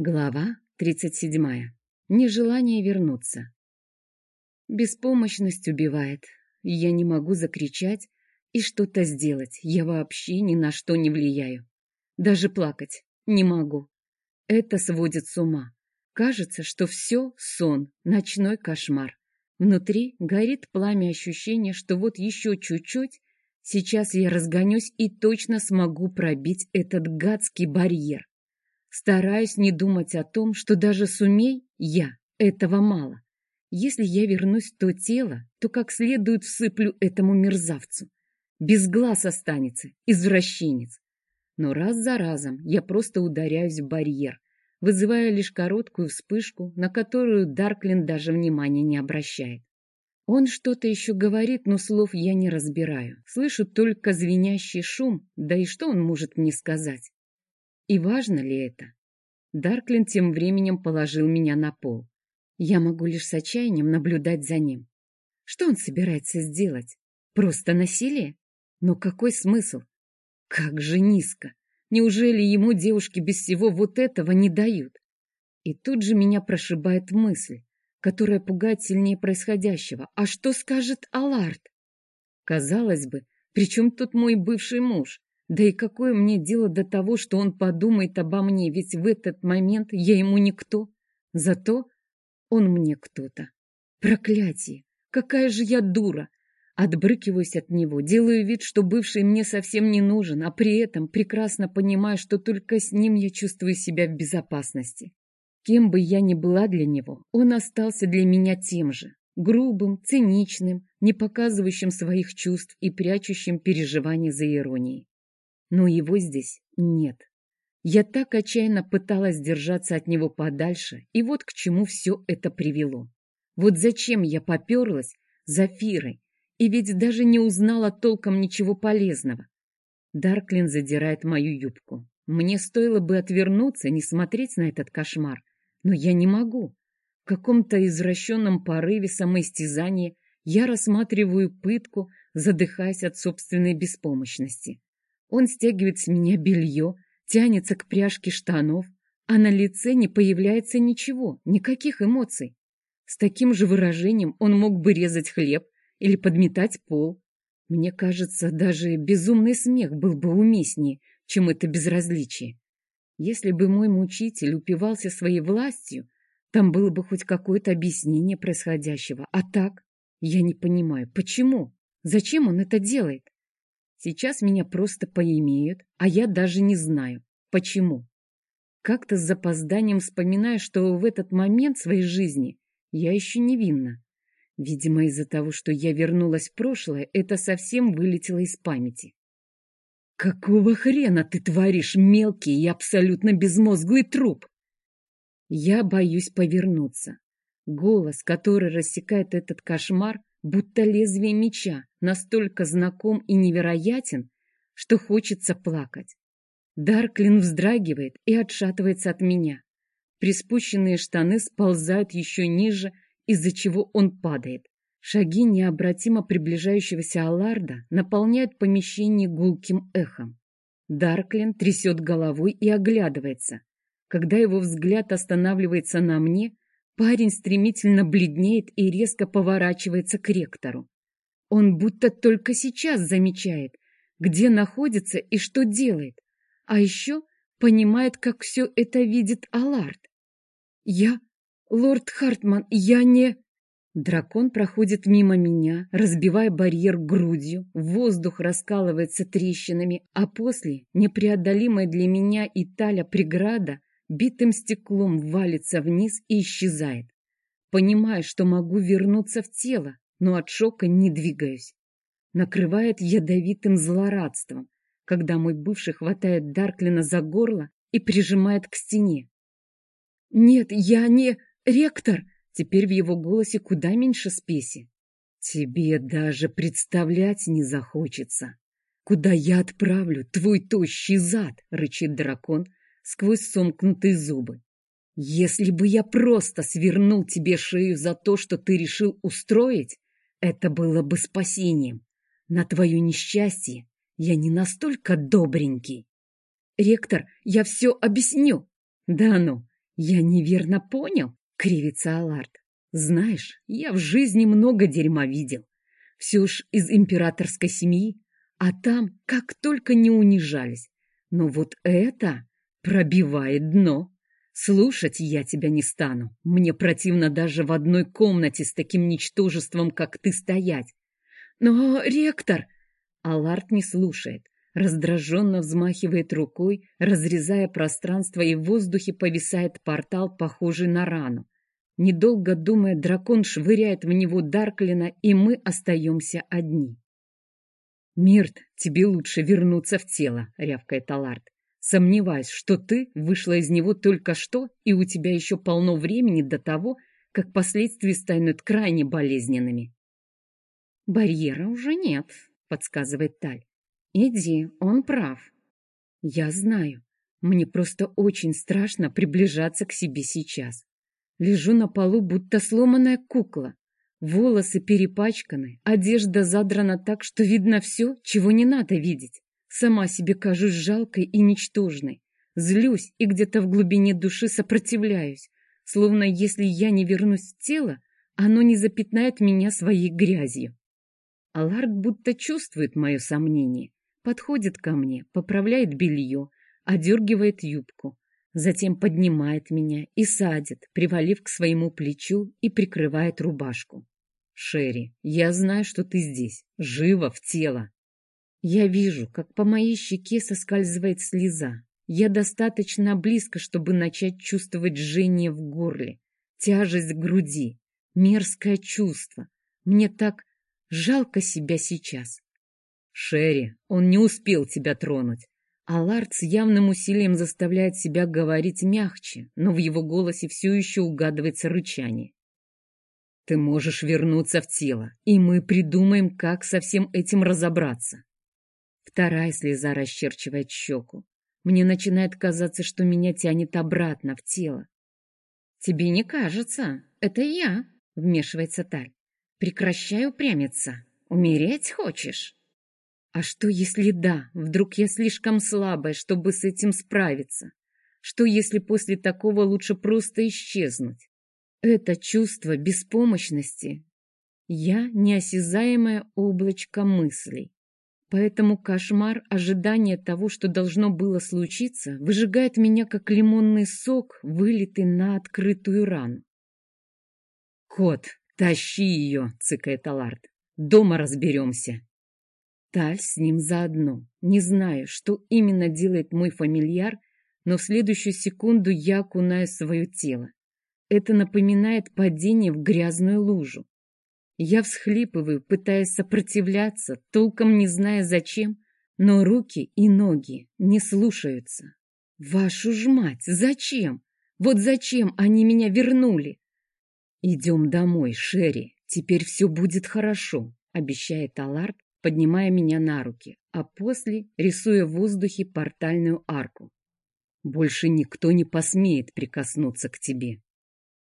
Глава 37. Нежелание вернуться. Беспомощность убивает. Я не могу закричать и что-то сделать. Я вообще ни на что не влияю. Даже плакать не могу. Это сводит с ума. Кажется, что все сон, ночной кошмар. Внутри горит пламя ощущения, что вот еще чуть-чуть, сейчас я разгонюсь и точно смогу пробить этот гадский барьер. Стараюсь не думать о том, что даже сумей я, этого мало. Если я вернусь в то тело, то как следует всыплю этому мерзавцу. Без глаз останется, извращенец. Но раз за разом я просто ударяюсь в барьер, вызывая лишь короткую вспышку, на которую Дарклин даже внимания не обращает. Он что-то еще говорит, но слов я не разбираю. Слышу только звенящий шум, да и что он может мне сказать? И важно ли это? Дарклин тем временем положил меня на пол. Я могу лишь с отчаянием наблюдать за ним. Что он собирается сделать? Просто насилие? Но какой смысл? Как же низко! Неужели ему девушки без всего вот этого не дают? И тут же меня прошибает мысль, которая пугает сильнее происходящего. А что скажет Аларт? Казалось бы, при чем тут мой бывший муж? Да и какое мне дело до того, что он подумает обо мне, ведь в этот момент я ему никто. Зато он мне кто-то. Проклятие! Какая же я дура! Отбрыкиваюсь от него, делаю вид, что бывший мне совсем не нужен, а при этом прекрасно понимаю, что только с ним я чувствую себя в безопасности. Кем бы я ни была для него, он остался для меня тем же. Грубым, циничным, не показывающим своих чувств и прячущим переживания за иронией. Но его здесь нет. Я так отчаянно пыталась держаться от него подальше, и вот к чему все это привело. Вот зачем я поперлась за Фирой, и ведь даже не узнала толком ничего полезного. Дарклин задирает мою юбку. Мне стоило бы отвернуться, не смотреть на этот кошмар, но я не могу. В каком-то извращенном порыве самоистязания я рассматриваю пытку, задыхаясь от собственной беспомощности. Он стягивает с меня белье, тянется к пряжке штанов, а на лице не появляется ничего, никаких эмоций. С таким же выражением он мог бы резать хлеб или подметать пол. Мне кажется, даже безумный смех был бы уместнее, чем это безразличие. Если бы мой мучитель упивался своей властью, там было бы хоть какое-то объяснение происходящего. А так, я не понимаю, почему? Зачем он это делает? Сейчас меня просто поимеют, а я даже не знаю, почему. Как-то с запозданием вспоминаю, что в этот момент своей жизни я еще невинна. Видимо, из-за того, что я вернулась в прошлое, это совсем вылетело из памяти. «Какого хрена ты творишь, мелкий и абсолютно безмозглый труп?» Я боюсь повернуться. Голос, который рассекает этот кошмар, будто лезвие меча, настолько знаком и невероятен, что хочется плакать. Дарклин вздрагивает и отшатывается от меня. Приспущенные штаны сползают еще ниже, из-за чего он падает. Шаги необратимо приближающегося Алларда наполняют помещение гулким эхом. Дарклин трясет головой и оглядывается. Когда его взгляд останавливается на мне, Парень стремительно бледнеет и резко поворачивается к ректору. Он будто только сейчас замечает, где находится и что делает, а еще понимает, как все это видит Аларт. «Я... Лорд Хартман, я не...» Дракон проходит мимо меня, разбивая барьер грудью, воздух раскалывается трещинами, а после непреодолимая для и Италя преграда битым стеклом валится вниз и исчезает. Понимаю, что могу вернуться в тело, но от шока не двигаюсь. Накрывает ядовитым злорадством, когда мой бывший хватает Дарклина за горло и прижимает к стене. «Нет, я не... ректор!» Теперь в его голосе куда меньше спеси. «Тебе даже представлять не захочется. Куда я отправлю твой тощий зад?» — рычит дракон, сквозь сомкнутые зубы. Если бы я просто свернул тебе шею за то, что ты решил устроить, это было бы спасением. На твое несчастье я не настолько добренький. Ректор, я все объясню. Да ну, Я неверно понял, кривится Аларт. Знаешь, я в жизни много дерьма видел. Все уж из императорской семьи, а там как только не унижались. Но вот это пробивает дно. Слушать я тебя не стану. Мне противно даже в одной комнате с таким ничтожеством, как ты, стоять. Но, ректор... Аларт не слушает. Раздраженно взмахивает рукой, разрезая пространство, и в воздухе повисает портал, похожий на рану. Недолго думая, дракон швыряет в него Дарклина, и мы остаемся одни. «Мирт, тебе лучше вернуться в тело», — рявкает Аларт. Сомневаюсь, что ты вышла из него только что, и у тебя еще полно времени до того, как последствия станут крайне болезненными. Барьера уже нет, подсказывает Таль. Иди, он прав. Я знаю. Мне просто очень страшно приближаться к себе сейчас. Лежу на полу, будто сломанная кукла. Волосы перепачканы, одежда задрана так, что видно все, чего не надо видеть. Сама себе кажусь жалкой и ничтожной. Злюсь и где-то в глубине души сопротивляюсь, словно если я не вернусь в тело, оно не запятнает меня своей грязью. Аларк будто чувствует мое сомнение, подходит ко мне, поправляет белье, одергивает юбку, затем поднимает меня и садит, привалив к своему плечу и прикрывает рубашку. «Шерри, я знаю, что ты здесь, жива в тело. Я вижу, как по моей щеке соскальзывает слеза. Я достаточно близко, чтобы начать чувствовать жжение в горле, тяжесть в груди, мерзкое чувство. Мне так жалко себя сейчас. Шерри, он не успел тебя тронуть. Аларт с явным усилием заставляет себя говорить мягче, но в его голосе все еще угадывается рычание. Ты можешь вернуться в тело, и мы придумаем, как со всем этим разобраться. Вторая слеза расчерчивает щеку. Мне начинает казаться, что меня тянет обратно в тело. «Тебе не кажется? Это я», — вмешивается Таль. «Прекращай упрямиться. Умереть хочешь?» «А что, если да? Вдруг я слишком слабая, чтобы с этим справиться? Что, если после такого лучше просто исчезнуть? Это чувство беспомощности. Я — неосязаемое облачко мыслей. Поэтому кошмар ожидания того, что должно было случиться, выжигает меня, как лимонный сок, вылитый на открытую рану. «Кот, тащи ее!» — цыкает Аларт. «Дома разберемся!» Таль с ним заодно. Не знаю, что именно делает мой фамильяр, но в следующую секунду я окунаю свое тело. Это напоминает падение в грязную лужу. Я всхлипываю, пытаясь сопротивляться, толком не зная зачем, но руки и ноги не слушаются. Вашу ж мать, зачем? Вот зачем они меня вернули? Идем домой, Шерри, теперь все будет хорошо, обещает Аларт, поднимая меня на руки, а после рисуя в воздухе портальную арку. Больше никто не посмеет прикоснуться к тебе.